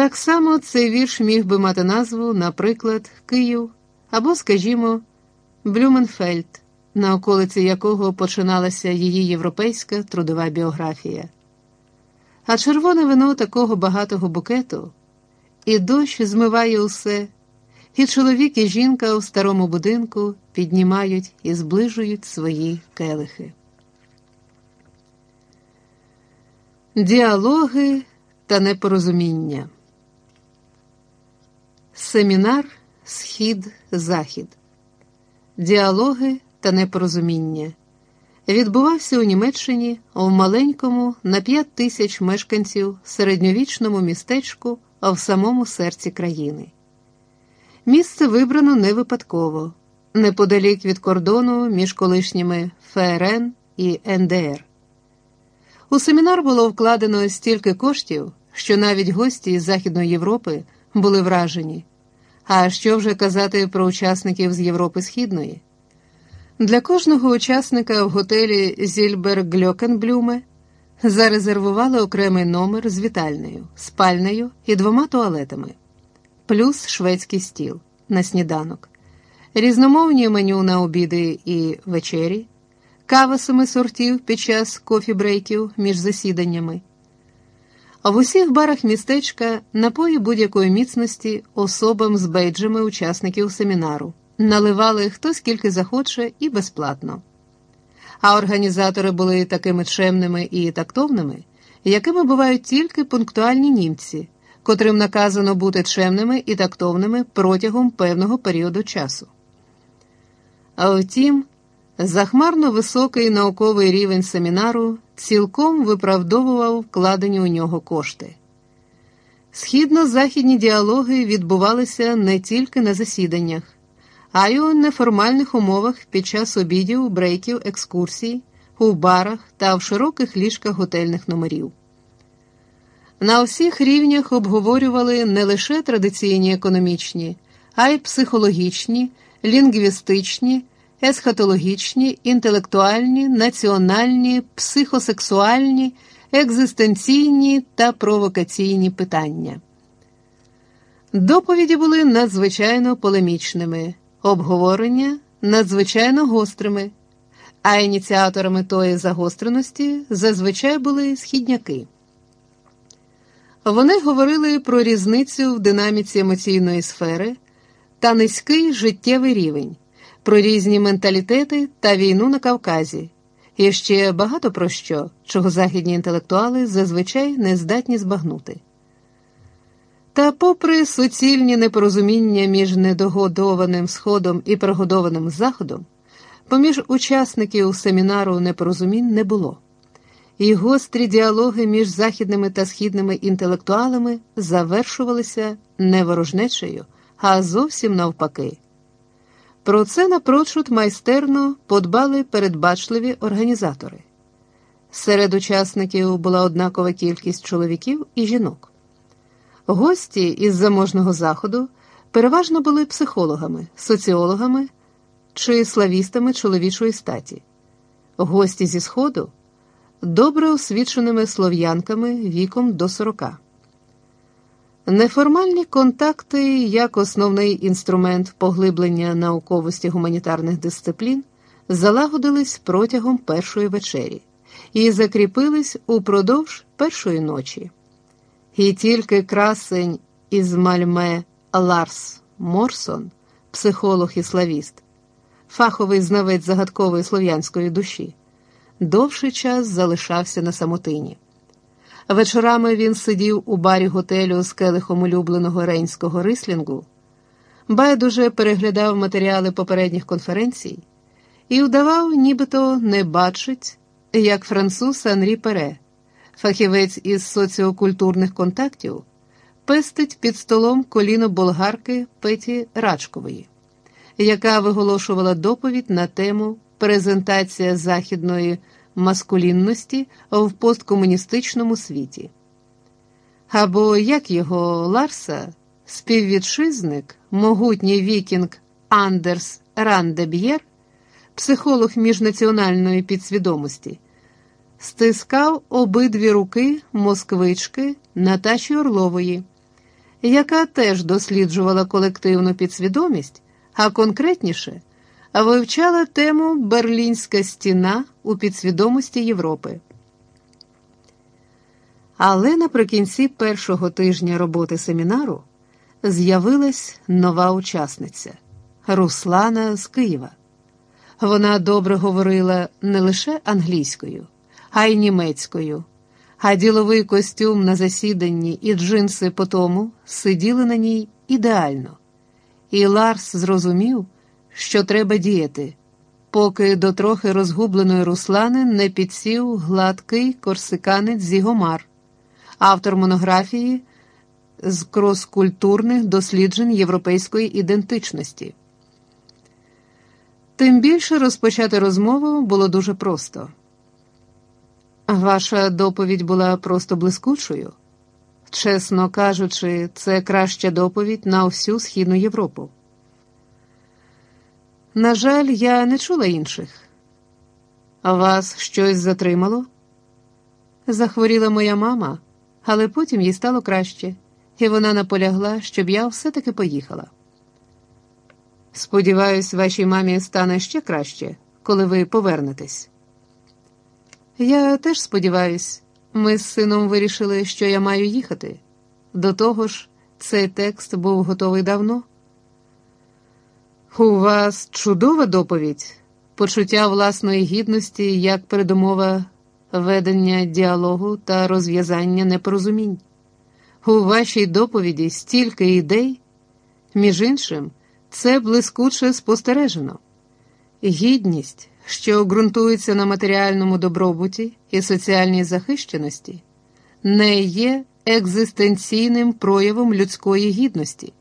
Так само цей вірш міг би мати назву, наприклад, Київ або, скажімо, Блюменфельд, на околиці якого починалася її європейська трудова біографія. А червоне вино такого багатого букету, і дощ змиває усе, і чоловік, і жінка у старому будинку піднімають і зближують свої келихи. Діалоги та непорозуміння. Семінар Схід Захід. Діалоги та непорозуміння відбувався у Німеччині в маленькому на 5 тисяч мешканців середньовічному містечку в самому серці країни. Місце вибрано не випадково, неподалік від кордону між колишніми ФРН і НДР. У семінар було вкладено стільки коштів, що навіть гості із Західної Європи були вражені. А що вже казати про учасників з Європи Східної? Для кожного учасника в готелі Зільбер Гльокенблюме зарезервували окремий номер з вітальнею, спальнею і двома туалетами, плюс шведський стіл на сніданок, різномовні меню на обіди і вечері, кава семи сортів під час кофі-брейків між засіданнями. В усіх барах містечка напої будь-якої міцності особам з бейджами учасників семінару наливали хто скільки захоче і безплатно. А організатори були такими чемними і тактовними, якими бувають тільки пунктуальні німці, котрим наказано бути чемними і тактовними протягом певного періоду часу. А втім, захмарно високий науковий рівень семінару цілком виправдовував вкладені у нього кошти. Східно-західні діалоги відбувалися не тільки на засіданнях, а й у неформальних умовах під час обідів, брейків, екскурсій, у барах та в широких ліжках готельних номерів. На всіх рівнях обговорювали не лише традиційні економічні, а й психологічні, лінгвістичні, есхатологічні, інтелектуальні, національні, психосексуальні, екзистенційні та провокаційні питання. Доповіді були надзвичайно полемічними, обговорення надзвичайно гострими, а ініціаторами тої загостреності зазвичай були східняки. Вони говорили про різницю в динаміці емоційної сфери та низький життєвий рівень, про різні менталітети та війну на Кавказі, і ще багато про що, чого західні інтелектуали зазвичай не здатні збагнути. Та, попри суцільні непорозуміння між недогодованим сходом і прогодованим заходом, поміж учасників семінару непорозумінь не було, і гострі діалоги між західними та східними інтелектуалами завершувалися не ворожнечею, а зовсім навпаки. Про це напрочуд майстерно подбали передбачливі організатори. Серед учасників була однакова кількість чоловіків і жінок. Гості із заможного заходу переважно були психологами, соціологами чи славістами чоловічої статі, гості зі Сходу добре освіченими слов'янками віком до 40. Неформальні контакти як основний інструмент поглиблення науковості гуманітарних дисциплін залагодились протягом першої вечері і закріпились упродовж першої ночі. І тільки красень із Мальме Ларс Морсон, психолог і славіст, фаховий знавець загадкової слов'янської душі, довший час залишався на самотині. Вечорами він сидів у барі готелю з келихом улюбленого рейнського рислінгу, байдуже переглядав матеріали попередніх конференцій і вдавав, нібито не бачить, як француз Анрі Пере фахівець із соціокультурних контактів, пестить під столом коліно болгарки Петі Рачкової, яка виголошувала доповідь на тему презентація західної маскулінності в посткомуністичному світі. Або як його Ларса, співвітчизник, могутній вікінг Андерс Рандеб'єр, психолог міжнаціональної підсвідомості стискав обидві руки москвички Наташі Орлової яка теж досліджувала колективну підсвідомість, а конкретніше вивчала тему Берлінська стіна у підсвідомості Європи. Але наприкінці першого тижня роботи семінару з'явилась нова учасниця Руслана з Києва. Вона добре говорила не лише англійською, а й німецькою, а діловий костюм на засіданні і джинси по тому сиділи на ній ідеально. І Ларс зрозумів, що треба діяти, поки до трохи розгубленої Руслани не підсів гладкий корсиканець Зігомар, автор монографії з кроскультурних досліджень європейської ідентичності. Тим більше розпочати розмову було дуже просто. Ваша доповідь була просто блискучою. Чесно кажучи, це краща доповідь на всю Східну Європу. На жаль, я не чула інших. Вас щось затримало? Захворіла моя мама, але потім їй стало краще, і вона наполягла, щоб я все-таки поїхала. Сподіваюсь, вашій мамі стане ще краще, коли ви повернетесь. Я теж сподіваюсь, ми з сином вирішили, що я маю їхати. До того ж, цей текст був готовий давно. У вас чудова доповідь, почуття власної гідності як передумова ведення діалогу та розв'язання непорозумінь. У вашій доповіді стільки ідей, між іншим, це блискуче спостережено. Гідність, що ґрунтується на матеріальному добробуті і соціальній захищеності, не є екзистенційним проявом людської гідності.